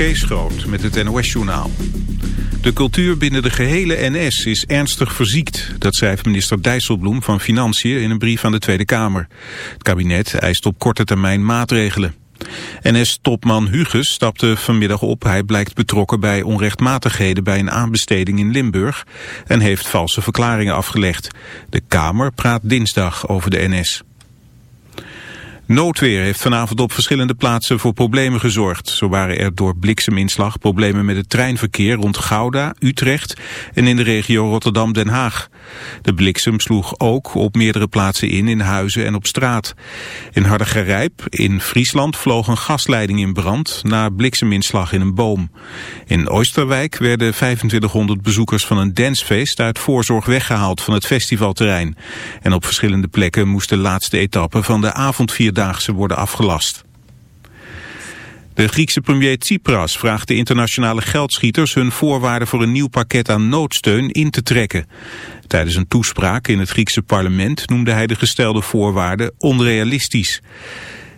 Kees met het NOS-journaal. De cultuur binnen de gehele NS is ernstig verziekt. Dat schrijft minister Dijsselbloem van Financiën in een brief aan de Tweede Kamer. Het kabinet eist op korte termijn maatregelen. NS-topman Huges stapte vanmiddag op. Hij blijkt betrokken bij onrechtmatigheden bij een aanbesteding in Limburg... en heeft valse verklaringen afgelegd. De Kamer praat dinsdag over de NS. Noodweer heeft vanavond op verschillende plaatsen voor problemen gezorgd. Zo waren er door blikseminslag problemen met het treinverkeer rond Gouda, Utrecht en in de regio Rotterdam-Den Haag. De bliksem sloeg ook op meerdere plaatsen in, in huizen en op straat. In Hardergerijp in Friesland vloog een gasleiding in brand na blikseminslag in een boom. In Oosterwijk werden 2500 bezoekers van een dancefeest uit voorzorg weggehaald van het festivalterrein. En op verschillende plekken moest de laatste etappe van de avondvierdaagse worden afgelast. De Griekse premier Tsipras vraagt de internationale geldschieters hun voorwaarden voor een nieuw pakket aan noodsteun in te trekken. Tijdens een toespraak in het Griekse parlement noemde hij de gestelde voorwaarden onrealistisch.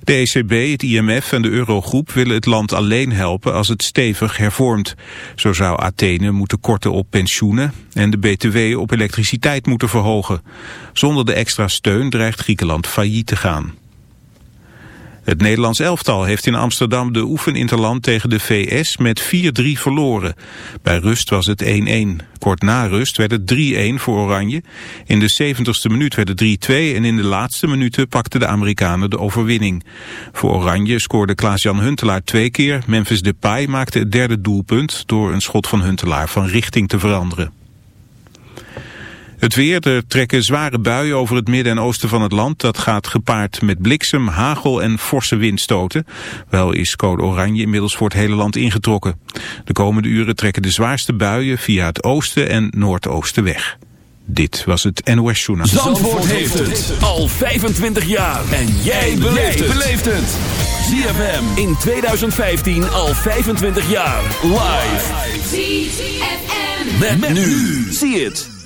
De ECB, het IMF en de Eurogroep willen het land alleen helpen als het stevig hervormt. Zo zou Athene moeten korten op pensioenen en de BTW op elektriciteit moeten verhogen. Zonder de extra steun dreigt Griekenland failliet te gaan. Het Nederlands elftal heeft in Amsterdam de oefeninterland tegen de VS met 4-3 verloren. Bij rust was het 1-1. Kort na rust werd het 3-1 voor Oranje. In de 70ste minuut werd het 3-2 en in de laatste minuten pakten de Amerikanen de overwinning. Voor Oranje scoorde Klaas-Jan Huntelaar twee keer. Memphis Depay maakte het derde doelpunt door een schot van Huntelaar van richting te veranderen. Het weer, er trekken zware buien over het midden en oosten van het land. Dat gaat gepaard met bliksem, hagel en forse windstoten. Wel is code oranje inmiddels voor het hele land ingetrokken. De komende uren trekken de zwaarste buien via het oosten en noordoosten weg. Dit was het NOS Journaal. Zandvoort, heeft het al 25 jaar. En jij beleeft het. ZFM in 2015 al 25 jaar. Live. ZFM. met nu. Zie het.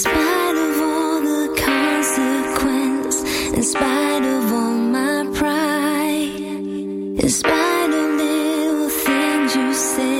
In spite of all the consequence, in spite of all my pride, in spite of little things you say.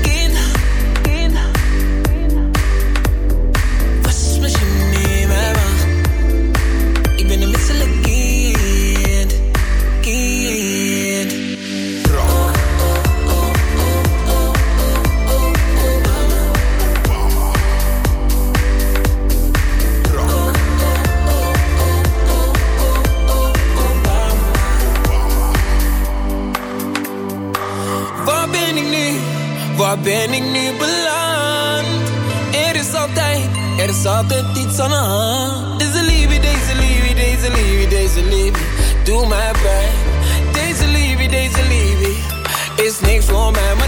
altijd iets aan de hand. Deze liefde, deze liefde, deze liefde, deze liefde, doe mij pijn. Deze liefde, deze liefde, is niks voor mij, maar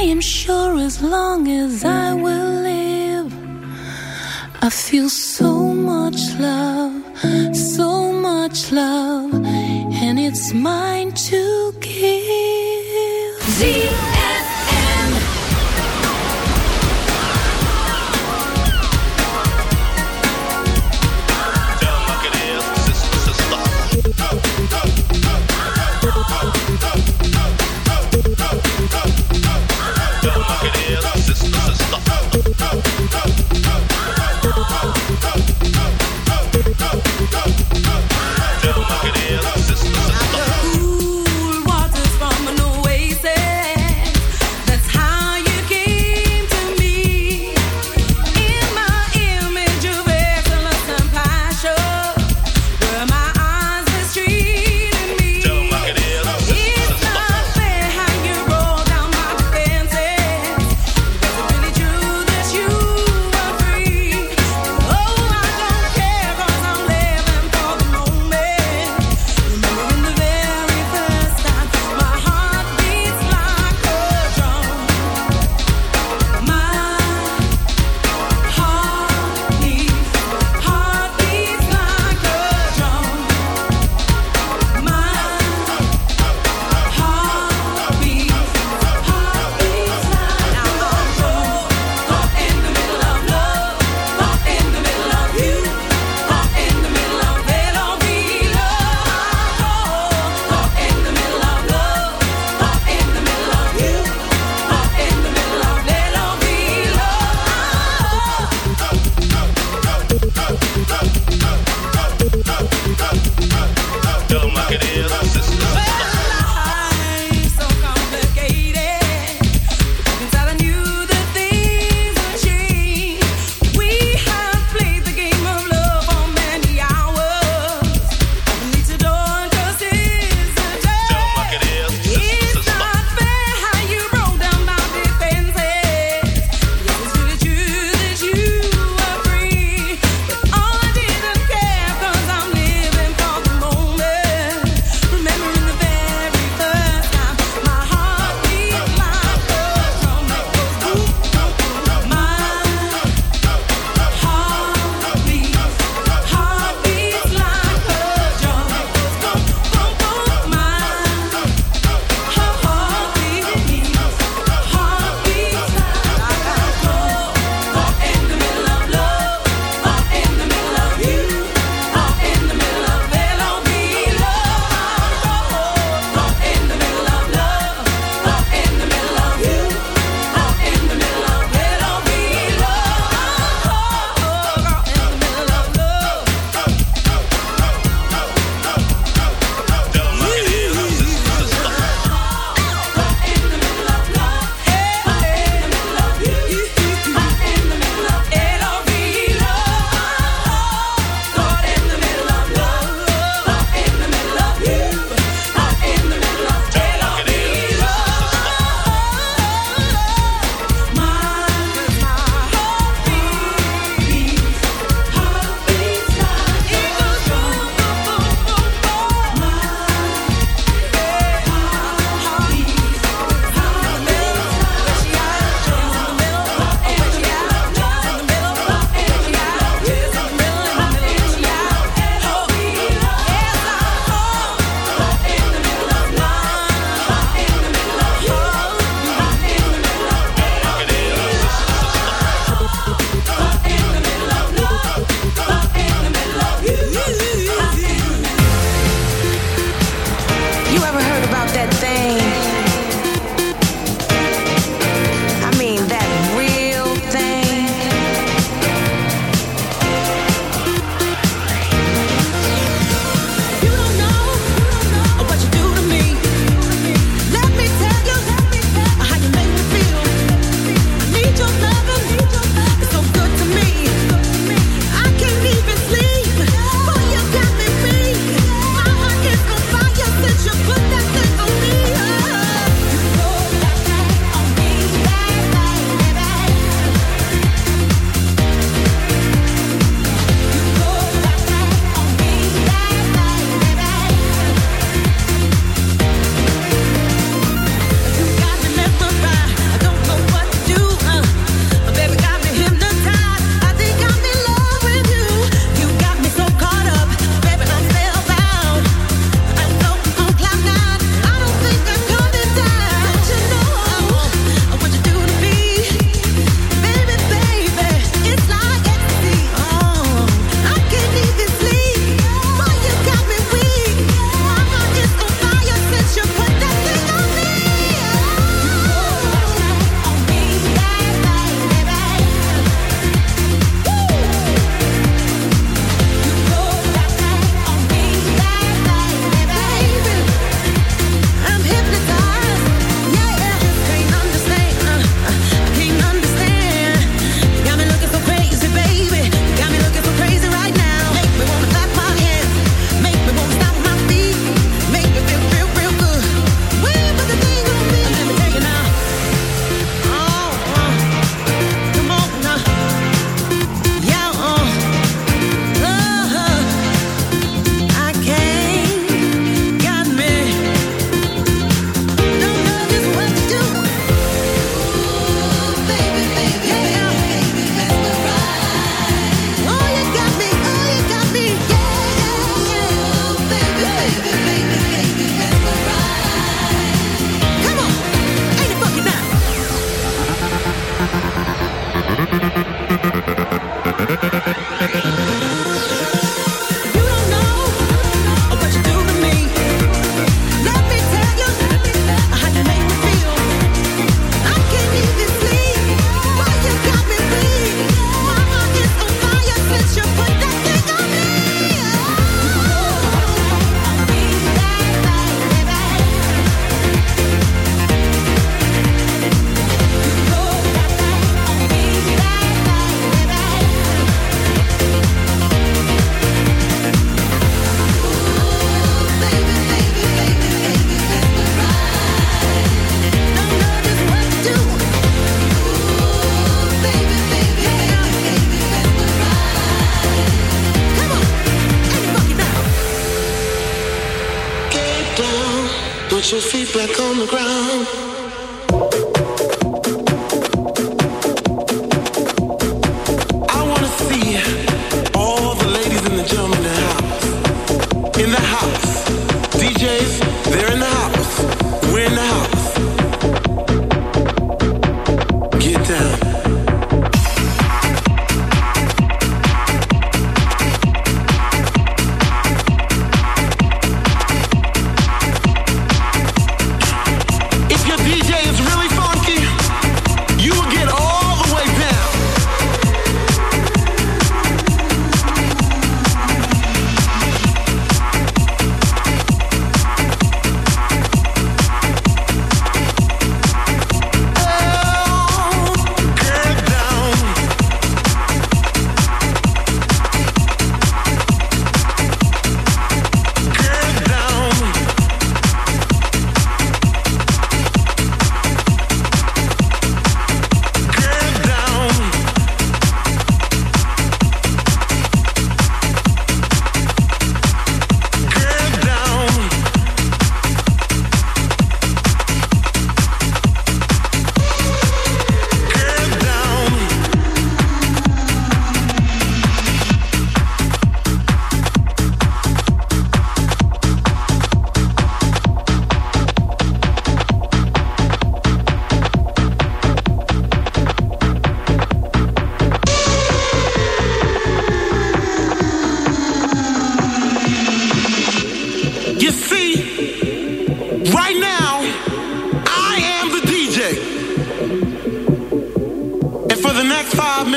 I am sure as long as I will live, I feel so much love, so much love, and it's mine to give.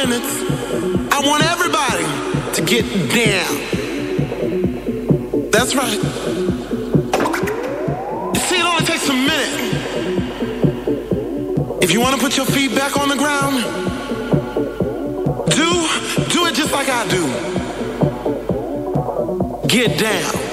minutes, I want everybody to get down. That's right. You see, it only takes a minute. If you want to put your feet back on the ground, do do it just like I do. Get down.